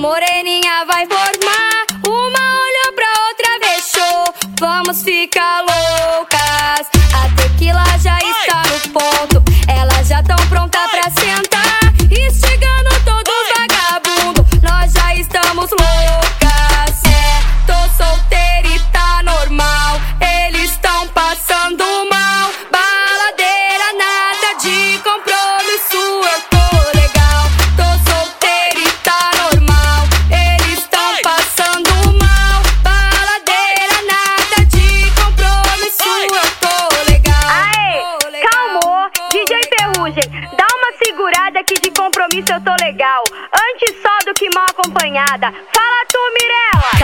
amores. de compromisso eu tô legal. Antes só do que mal acompanhada. Fala tu, Mirella!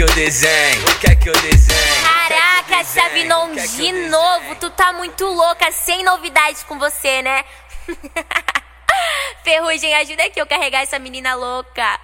que eu desenho? O que é que eu desenho? Caraca, Chavinon, é é de que novo. Tu tá muito louca, sem novidades com você, né? Ferrugem, ajuda aqui eu carregar essa menina louca.